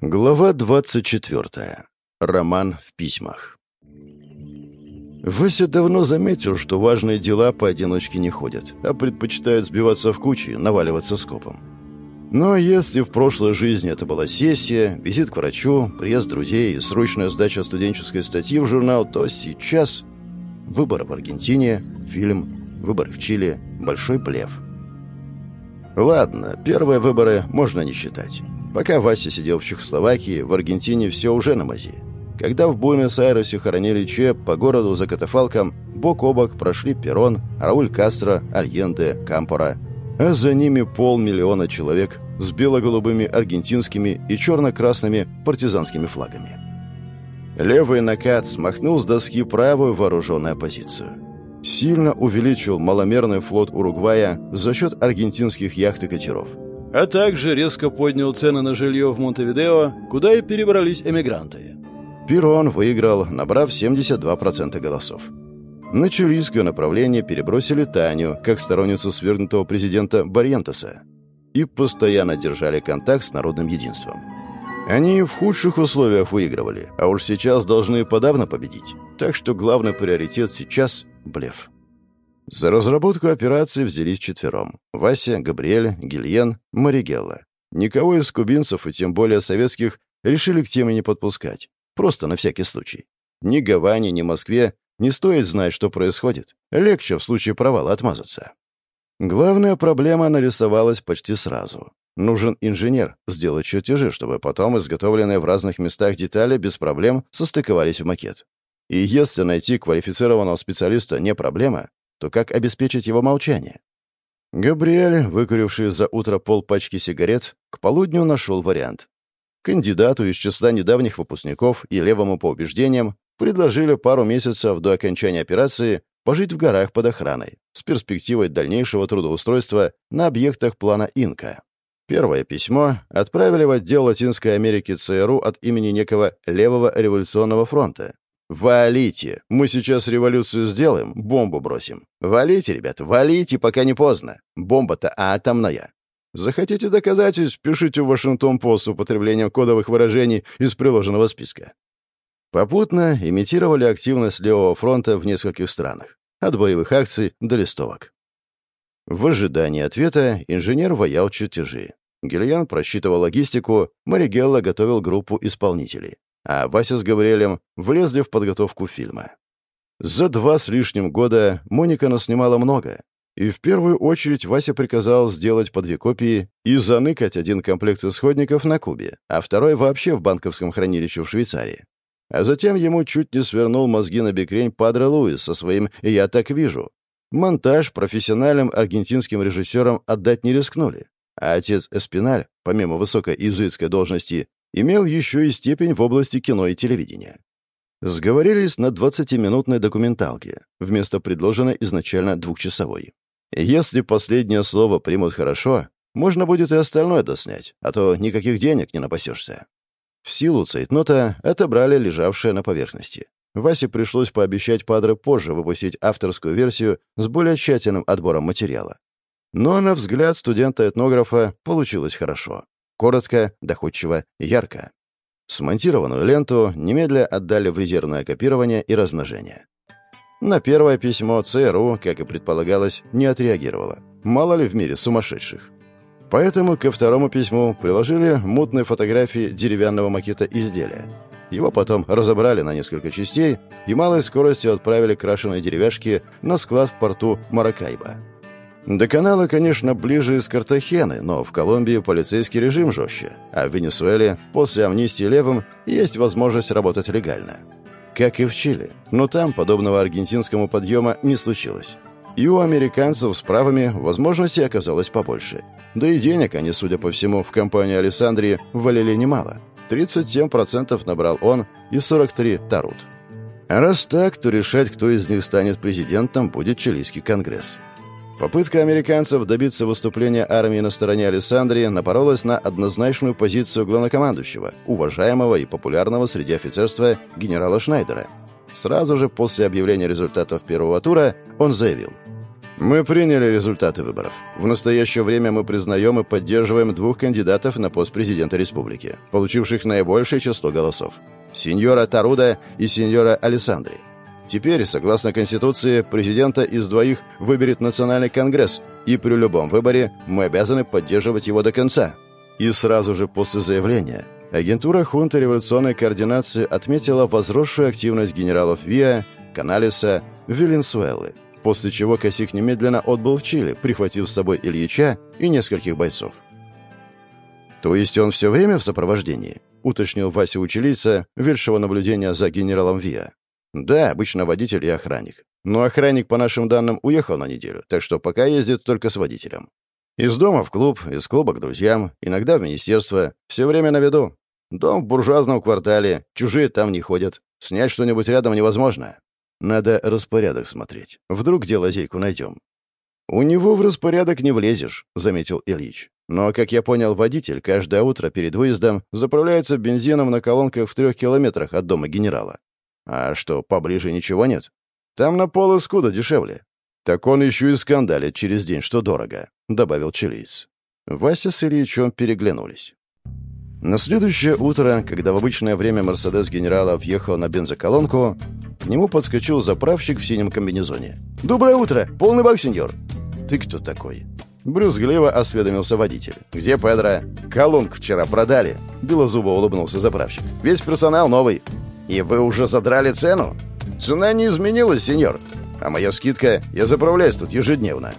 Глава 24. Роман в письмах. Вася давно заметил, что важные дела поодиночке не ходят, а предпочитают сбиваться в кучи, наваливаться скопом. Но если в прошлой жизни это была сессия, визит к врачу, приезд друзей и срочная сдача студенческой статьи в журнал, то сейчас выборы в Аргентине, фильм, выборы в Чили, большой блеф. Ладно, первые выборы можно не считать. Пока Вася сидел в Чехословакии, в Аргентине все уже на мази. Когда в Буэнос-Айресе хоронили Че, по городу за катафалком бок о бок прошли Перрон, Рауль Кастро, Альенде, Кампора, а за ними полмиллиона человек с бело-голубыми аргентинскими и черно-красными партизанскими флагами. Левый накат смахнул с доски правую вооруженную оппозицию. Сильно увеличил маломерный флот Уругвая за счет аргентинских яхт и катеров – а также резко поднял цены на жилье в Монтевидео, куда и перебрались эмигранты. Перрон выиграл, набрав 72% голосов. На чилийское направление перебросили Таню, как сторонницу свергнутого президента Барьентеса, и постоянно держали контакт с народным единством. Они в худших условиях выигрывали, а уж сейчас должны подавно победить. Так что главный приоритет сейчас — блеф. За разработку операции взялись четвером. Вася, Габриэль, Гильен, Маригелла. Никого из кубинцев, и тем более советских, решили к теме не подпускать. Просто на всякий случай. Ни Гаване, ни Москве не стоит знать, что происходит. Легче в случае провала отмазаться. Главная проблема нарисовалась почти сразу. Нужен инженер сделать чертежи, чтобы потом изготовленные в разных местах детали без проблем состыковались в макет. И если найти квалифицированного специалиста не проблема, то как обеспечить его молчание? Габриэль, выкуривший за утро полпачки сигарет, к полудню нашел вариант. Кандидату из числа недавних выпускников и левому по убеждениям предложили пару месяцев до окончания операции пожить в горах под охраной с перспективой дальнейшего трудоустройства на объектах плана Инка. Первое письмо отправили в отдел Латинской Америки ЦРУ от имени некого Левого революционного фронта, «Валите! Мы сейчас революцию сделаем, бомбу бросим. Валите, ребят, валите, пока не поздно. Бомба-то атомная. Захотите доказательств, пишите в Вашингтон-Пост с употреблением кодовых выражений из приложенного списка». Попутно имитировали активность Левого фронта в нескольких странах. От боевых акций до листовок. В ожидании ответа инженер ваял чертежи. Гильян просчитывал логистику, Маригелла готовил группу исполнителей а Вася с Гавриэлем влезли в подготовку фильма. За два с лишним года Моника наснимала много, и в первую очередь Вася приказал сделать по две копии и заныкать один комплект исходников на Кубе, а второй вообще в банковском хранилище в Швейцарии. А затем ему чуть не свернул мозги на бекрень Падре Луис со своим «Я так вижу». Монтаж профессиональным аргентинским режиссерам отдать не рискнули. А отец Эспиналь, помимо высокой иезуитской должности, имел еще и степень в области кино и телевидения. Сговорились на 20-минутной документалке, вместо предложенной изначально двухчасовой. Если последнее слово примут хорошо, можно будет и остальное доснять, а то никаких денег не напасешься. В силу цейтнота отобрали лежавшее на поверхности. Васе пришлось пообещать Падре позже выпустить авторскую версию с более тщательным отбором материала. Но, на взгляд студента-этнографа, получилось хорошо. Коротко, доходчиво, ярко. Смонтированную ленту немедля отдали в резервное копирование и размножение. На первое письмо ЦРУ, как и предполагалось, не отреагировало. Мало ли в мире сумасшедших. Поэтому ко второму письму приложили мутные фотографии деревянного макета изделия. Его потом разобрали на несколько частей и малой скоростью отправили крашеные деревяшки на склад в порту Маракайба. До канала, конечно, ближе из Картахены, но в Колумбии полицейский режим жестче, а в Венесуэле после амнистии левым есть возможность работать легально. Как и в Чили, но там подобного аргентинскому подъема не случилось. И у американцев с правами возможностей оказалось побольше. Да и денег они, судя по всему, в компании Александрии валили немало. 37% набрал он и 43% Тарут. Раз так, то решать, кто из них станет президентом, будет чилийский конгресс. Попытка американцев добиться выступления армии на стороне Александрии напоролась на однозначную позицию главнокомандующего, уважаемого и популярного среди офицерства генерала Шнайдера. Сразу же после объявления результатов первого тура он заявил Мы приняли результаты выборов. В настоящее время мы признаем и поддерживаем двух кандидатов на пост президента республики, получивших наибольшее число голосов. Сеньора Таруда и сеньора Александри. Теперь, согласно Конституции, президента из двоих выберет Национальный Конгресс, и при любом выборе мы обязаны поддерживать его до конца. И сразу же после заявления агентура хунты революционной координации отметила возросшую активность генералов Виа, Каналиса, Виленсуэлы – после чего Косик немедленно отбыл в Чили, прихватив с собой Ильича и нескольких бойцов. «То есть он все время в сопровождении?» — уточнил Вася Учелица, вершего наблюдения за генералом Виа. «Да, обычно водитель и охранник. Но охранник, по нашим данным, уехал на неделю, так что пока ездит только с водителем. Из дома в клуб, из клуба к друзьям, иногда в министерство, все время на виду. Дом в буржуазном квартале, чужие там не ходят. Снять что-нибудь рядом невозможно. Надо распорядок смотреть. Вдруг где лазейку найдем. «У него в распорядок не влезешь», — заметил Ильич. «Но, как я понял, водитель каждое утро перед выездом заправляется бензином на колонках в трех километрах от дома генерала. А что, поближе ничего нет? Там на пол искуда дешевле. Так он еще и скандалит через день, что дорого», — добавил чилиец. Вася с Ильичом переглянулись. На следующее утро, когда в обычное время «Мерседес» генерала въехал на бензоколонку, к нему подскочил заправщик в синем комбинезоне. «Доброе утро! Полный бак, сеньор!» «Ты кто такой?» Брюзгливо осведомился водитель. «Где Педро?» «Колонку вчера продали!» Белозубо улыбнулся заправщик. «Весь персонал новый!» «И вы уже задрали цену?» «Цена не изменилась, сеньор!» «А моя скидка? Я заправляюсь тут ежедневно!»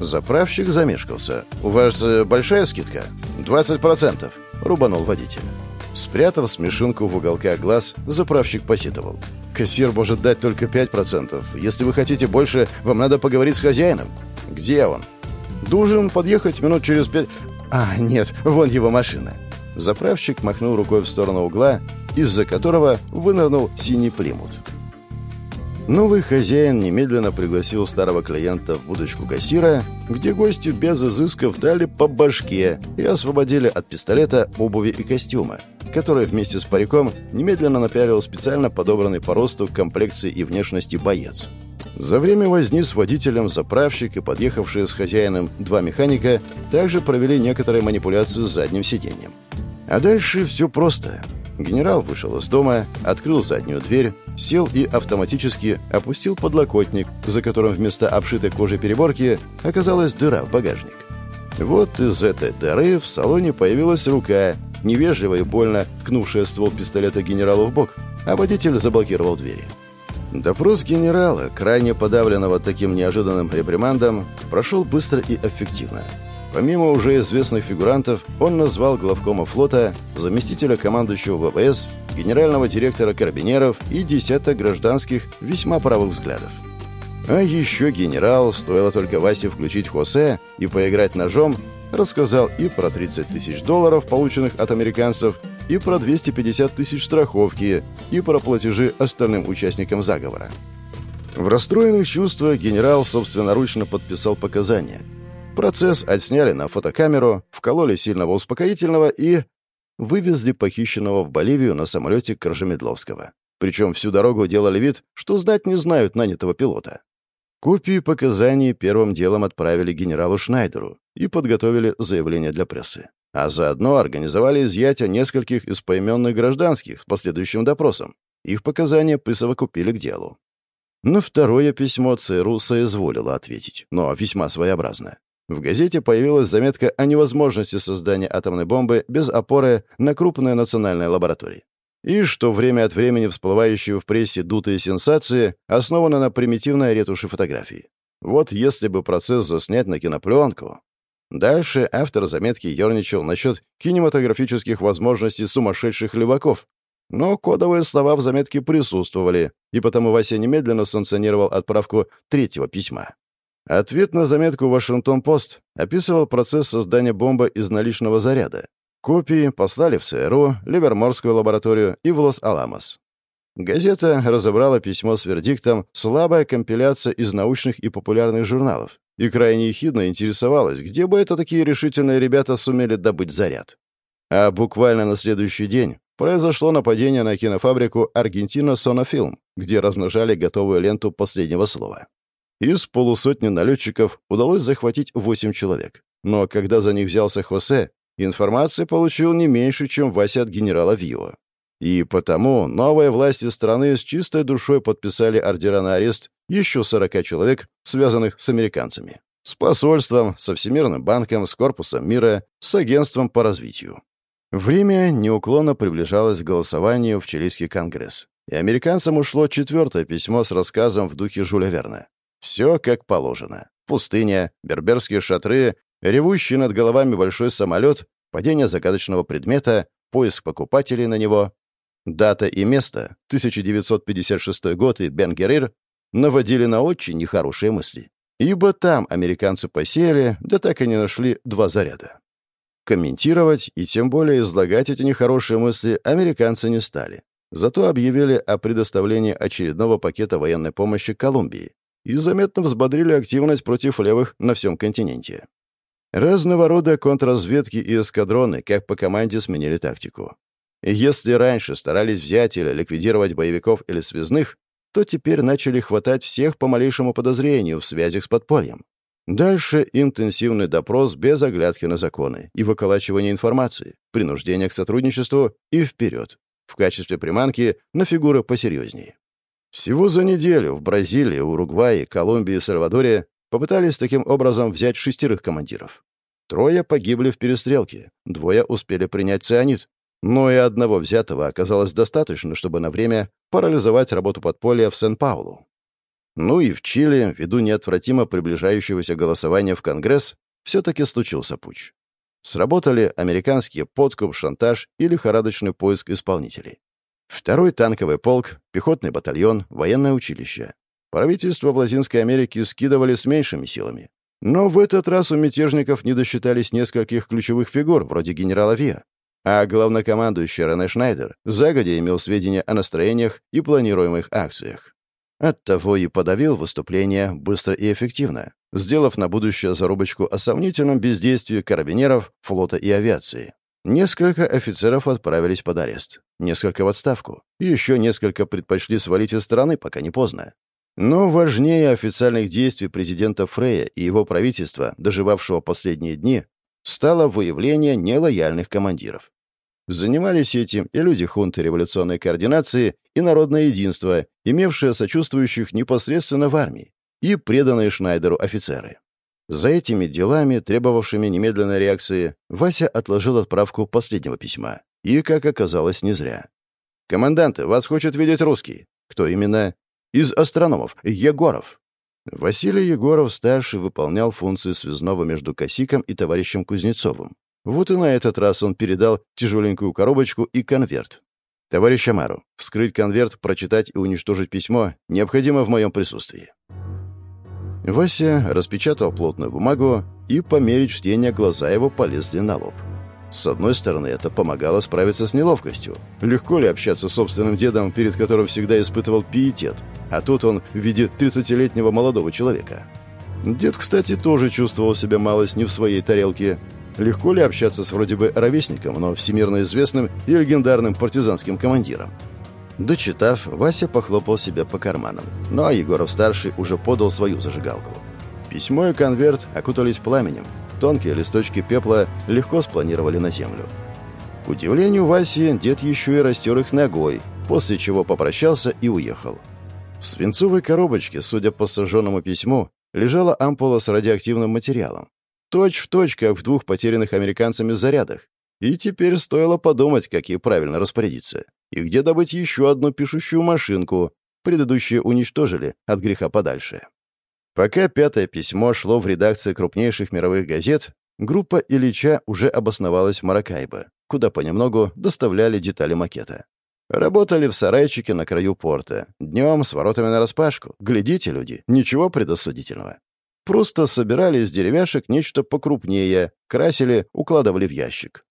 Заправщик замешкался. «У вас э, большая скидка?» «20%. — рубанул водитель. Спрятав смешинку в уголках глаз, заправщик посетовал. «Кассир может дать только 5%. Если вы хотите больше, вам надо поговорить с хозяином». «Где он?» «Должен подъехать минут через пять...» «А, нет, вон его машина». Заправщик махнул рукой в сторону угла, из-за которого вынырнул синий плимут. Новый хозяин немедленно пригласил старого клиента в будочку кассира, где гостю без изысков дали по башке и освободили от пистолета, обуви и костюма, который вместе с париком немедленно напялил специально подобранный по росту, комплекции и внешности боец. За время возни с водителем заправщик и подъехавшие с хозяином два механика также провели некоторые манипуляции с задним сиденьем. А дальше все просто. Генерал вышел из дома, открыл заднюю дверь, сел и автоматически опустил подлокотник, за которым вместо обшитой кожи переборки оказалась дыра в багажник. Вот из этой дыры в салоне появилась рука, невежливо и больно ткнувшая ствол пистолета генералу в бок, а водитель заблокировал двери. Допрос генерала, крайне подавленного таким неожиданным репримандом, прошел быстро и эффективно. Помимо уже известных фигурантов, он назвал главкома флота, заместителя командующего ВВС, генерального директора карабинеров и десяток гражданских весьма правых взглядов. А еще генерал, стоило только Васе включить Хосе и поиграть ножом, рассказал и про 30 тысяч долларов, полученных от американцев, и про 250 тысяч страховки, и про платежи остальным участникам заговора. В расстроенных чувствах генерал собственноручно подписал показания – Процесс отсняли на фотокамеру, вкололи сильного успокоительного и... вывезли похищенного в Боливию на самолете Коржемедловского. Причем всю дорогу делали вид, что знать не знают нанятого пилота. Копии показаний первым делом отправили генералу Шнайдеру и подготовили заявление для прессы. А заодно организовали изъятие нескольких из поименных гражданских с последующим допросом. Их показания присовокупили к делу. На второе письмо ЦРУ соизволило ответить, но весьма своеобразно. В газете появилась заметка о невозможности создания атомной бомбы без опоры на крупные национальные лаборатории. И что время от времени всплывающие в прессе дутые сенсации основаны на примитивной ретуши фотографий. Вот если бы процесс заснять на кинопленку. Дальше автор заметки ерничал насчет кинематографических возможностей сумасшедших леваков. Но кодовые слова в заметке присутствовали, и потому Вася немедленно санкционировал отправку третьего письма. Ответ на заметку «Вашингтон-Пост» описывал процесс создания бомбы из наличного заряда. Копии послали в ЦРУ, Ливерморскую лабораторию и в Лос-Аламос. Газета разобрала письмо с вердиктом «Слабая компиляция из научных и популярных журналов» и крайне ехидно интересовалась, где бы это такие решительные ребята сумели добыть заряд. А буквально на следующий день произошло нападение на кинофабрику «Аргентина Сонофилм», где размножали готовую ленту последнего слова. Из полусотни налетчиков удалось захватить 8 человек. Но когда за них взялся Хосе, информации получил не меньше, чем Вася от генерала Вио. И потому новые власти страны с чистой душой подписали ордера на арест еще 40 человек, связанных с американцами. С посольством, со Всемирным банком, с Корпусом мира, с агентством по развитию. Время неуклонно приближалось к голосованию в Чилийский конгресс. И американцам ушло четвертое письмо с рассказом в духе Жюля Верна. Все как положено. Пустыня, берберские шатры, ревущий над головами большой самолет, падение загадочного предмета, поиск покупателей на него, Дата и место, 1956 год и Бен Геррир, наводили на очень нехорошие мысли. Ибо там американцы посеяли, да так и не нашли два заряда. Комментировать и тем более излагать эти нехорошие мысли американцы не стали. Зато объявили о предоставлении очередного пакета военной помощи Колумбии и заметно взбодрили активность против левых на всем континенте. Разного рода контрразведки и эскадроны, как по команде, сменили тактику. Если раньше старались взять или ликвидировать боевиков или связных, то теперь начали хватать всех по малейшему подозрению в связях с подпольем. Дальше интенсивный допрос без оглядки на законы и выколачивание информации, принуждение к сотрудничеству и вперед, в качестве приманки на фигуры посерьезнее. Всего за неделю в Бразилии, Уругвае, Колумбии и Сальвадоре попытались таким образом взять шестерых командиров. Трое погибли в перестрелке, двое успели принять цианид, но и одного взятого оказалось достаточно, чтобы на время парализовать работу подполья в Сан-Паулу. Ну и в Чили, ввиду неотвратимо приближающегося голосования в Конгресс, все-таки случился путь. Сработали американские подкуп, шантаж и лихорадочный поиск исполнителей. Второй танковый полк, пехотный батальон, военное училище. Правительство в Латинской Америке скидывали с меньшими силами. Но в этот раз у мятежников не досчитались нескольких ключевых фигур, вроде генерала Виа, а главнокомандующий Рене Шнайдер загодя имел сведения о настроениях и планируемых акциях. Оттого и подавил выступление быстро и эффективно, сделав на будущее зарубочку о сомнительном бездействии карабинеров, флота и авиации. Несколько офицеров отправились под арест, несколько в отставку, еще несколько предпочли свалить из страны, пока не поздно. Но важнее официальных действий президента Фрея и его правительства, доживавшего последние дни, стало выявление нелояльных командиров. Занимались этим и люди хунты революционной координации и народное единство, имевшие сочувствующих непосредственно в армии, и преданные Шнайдеру офицеры. За этими делами, требовавшими немедленной реакции, Вася отложил отправку последнего письма. И, как оказалось, не зря. «Команданты, вас хочет видеть русский». «Кто именно?» «Из астрономов. Егоров». Василий Егоров-старший выполнял функции связного между Косиком и товарищем Кузнецовым. Вот и на этот раз он передал тяжеленькую коробочку и конверт. «Товарищ Амару, вскрыть конверт, прочитать и уничтожить письмо необходимо в моем присутствии». Вася распечатал плотную бумагу, и по мере чтения глаза его полезли на лоб. С одной стороны, это помогало справиться с неловкостью. Легко ли общаться с собственным дедом, перед которым всегда испытывал пиетет, а тут он в виде 30-летнего молодого человека. Дед, кстати, тоже чувствовал себя малость не в своей тарелке, Легко ли общаться с вроде бы ровесником, но всемирно известным и легендарным партизанским командиром? Дочитав, Вася похлопал себя по карманам. Ну а Егоров-старший уже подал свою зажигалку. Письмо и конверт окутались пламенем. Тонкие листочки пепла легко спланировали на землю. К удивлению Васи, дед еще и растер их ногой, после чего попрощался и уехал. В свинцовой коробочке, судя по сожженному письму, лежала ампула с радиоактивным материалом. Точь в точь, как в двух потерянных американцами зарядах. И теперь стоило подумать, как ей правильно распорядиться. И где добыть еще одну пишущую машинку. Предыдущие уничтожили от греха подальше. Пока пятое письмо шло в редакции крупнейших мировых газет, группа Ильича уже обосновалась в Маракайбо, куда понемногу доставляли детали макета. Работали в сарайчике на краю порта. Днем с воротами нараспашку. Глядите, люди, ничего предосудительного. Просто собирали из деревяшек нечто покрупнее, красили, укладывали в ящик.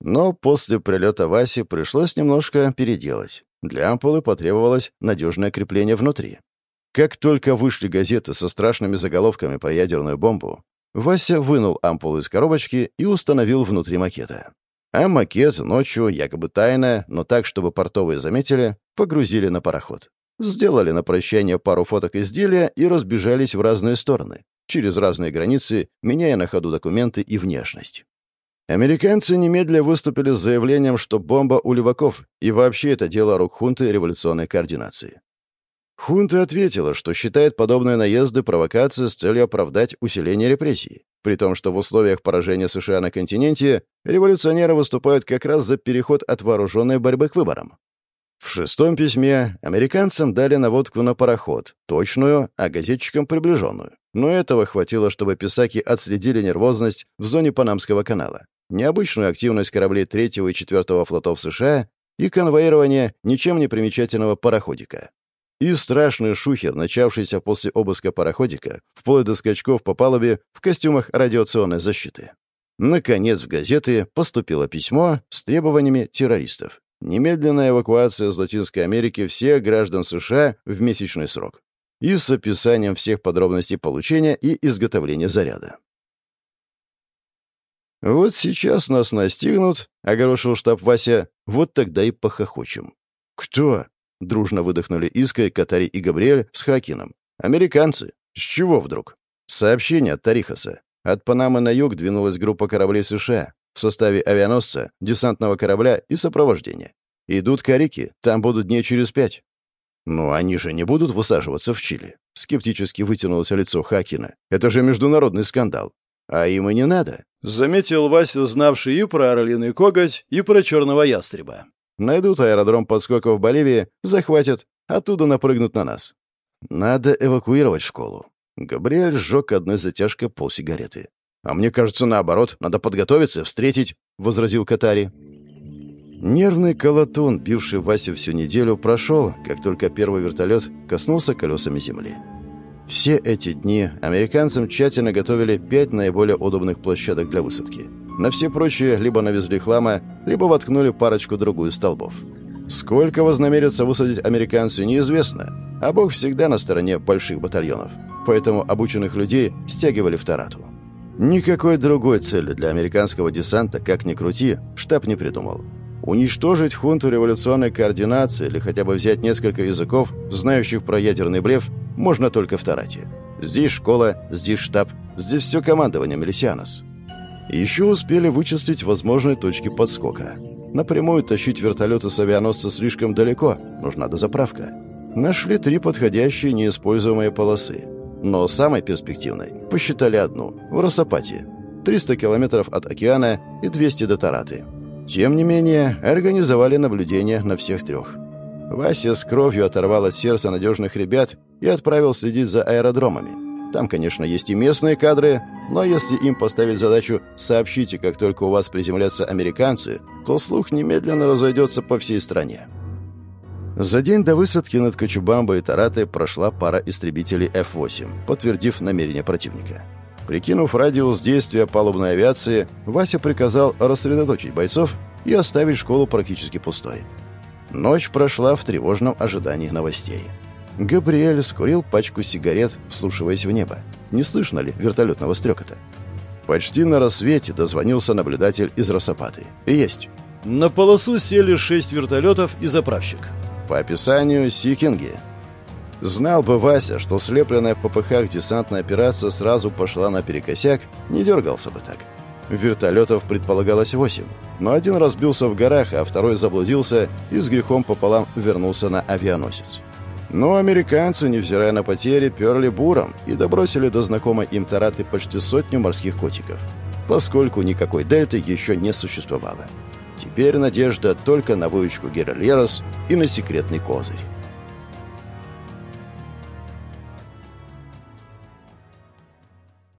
Но после прилета Васи пришлось немножко переделать. Для ампулы потребовалось надежное крепление внутри. Как только вышли газеты со страшными заголовками про ядерную бомбу, Вася вынул ампулу из коробочки и установил внутри макета. А макет ночью, якобы тайно, но так, чтобы портовые заметили, погрузили на пароход. сделали на прощание пару фоток изделия и разбежались в разные стороны, через разные границы, меняя на ходу документы и внешность. Американцы немедля выступили с заявлением, что бомба у леваков, и вообще это дело рук хунты революционной координации. Хунта ответила, что считает подобные наезды провокацией с целью оправдать усиление репрессий, при том, что в условиях поражения США на континенте революционеры выступают как раз за переход от вооруженной борьбы к выборам. В шестом письме американцам дали наводку на пароход, точную, а газетчикам приближенную. Но этого хватило, чтобы писаки отследили нервозность в зоне Панамского канала, необычную активность кораблей третьего и четвертого флотов США и конвоирование ничем не примечательного пароходика. И страшный шухер, начавшийся после обыска пароходика, вплоть до скачков по палубе в костюмах радиационной защиты. Наконец в газеты поступило письмо с требованиями террористов. Немедленная эвакуация из Латинской Америки всех граждан США в месячный срок. И с описанием всех подробностей получения и изготовления заряда. «Вот сейчас нас настигнут», — огорошил штаб Вася, — «вот тогда и похохочем». «Кто?» Дружно выдохнули Иска, Катари и Габриэль с Хакином. «Американцы. С чего вдруг?» Сообщение от Тарихаса. От Панамы на юг двинулась группа кораблей США в составе авианосца, десантного корабля и сопровождения. Идут карики, там будут дней через пять. «Но они же не будут высаживаться в Чили?» Скептически вытянулось лицо Хакина. «Это же международный скандал. А им и не надо», — заметил Вася, знавший и про орлиный коготь, и про черного ястреба. Найдут аэродром подскоков в Боливии, захватят, оттуда напрыгнут на нас. Надо эвакуировать школу. Габриэль сжег одной затяжкой полсигареты. «А мне кажется, наоборот, надо подготовиться, встретить», — возразил Катари. Нервный колотун, бивший Васю всю неделю, прошел, как только первый вертолет коснулся колесами земли. Все эти дни американцам тщательно готовили пять наиболее удобных площадок для высадки — на все прочие либо навезли хлама, либо воткнули парочку-другую столбов. Сколько вознамерятся высадить американцы, неизвестно, а Бог всегда на стороне больших батальонов. Поэтому обученных людей стягивали в Тарату. Никакой другой цели для американского десанта, как ни крути, штаб не придумал. Уничтожить хунту революционной координации или хотя бы взять несколько языков, знающих про ядерный блеф, можно только в Тарате. Здесь школа, здесь штаб, здесь все командование Мелисианос. Еще успели вычислить возможные точки подскока. Напрямую тащить вертолеты с авианосца слишком далеко, нужна дозаправка. Нашли три подходящие неиспользуемые полосы. Но самой перспективной посчитали одну, в Росопате. 300 километров от океана и 200 до Тараты. Тем не менее, организовали наблюдение на всех трех. Вася с кровью оторвал от сердца надежных ребят и отправил следить за аэродромами. Там, конечно, есть и местные кадры, но если им поставить задачу «сообщите, как только у вас приземлятся американцы», то слух немедленно разойдется по всей стране. За день до высадки над Кочубамбо и Тараты прошла пара истребителей F-8, подтвердив намерение противника. Прикинув радиус действия палубной авиации, Вася приказал рассредоточить бойцов и оставить школу практически пустой. Ночь прошла в тревожном ожидании новостей. Габриэль скурил пачку сигарет, вслушиваясь в небо. Не слышно ли вертолетного стрекота? Почти на рассвете дозвонился наблюдатель из Росопаты. Есть. На полосу сели шесть вертолетов и заправщик. По описанию Сикинги. Знал бы Вася, что слепленная в попыхах десантная операция сразу пошла наперекосяк, не дергался бы так. Вертолетов предполагалось восемь, но один разбился в горах, а второй заблудился и с грехом пополам вернулся на авианосец. Но американцы, невзирая на потери, перли буром и добросили до знакомой им Тараты почти сотню морских котиков, поскольку никакой дельты еще не существовало. Теперь надежда только на выучку Геральерос и на секретный козырь.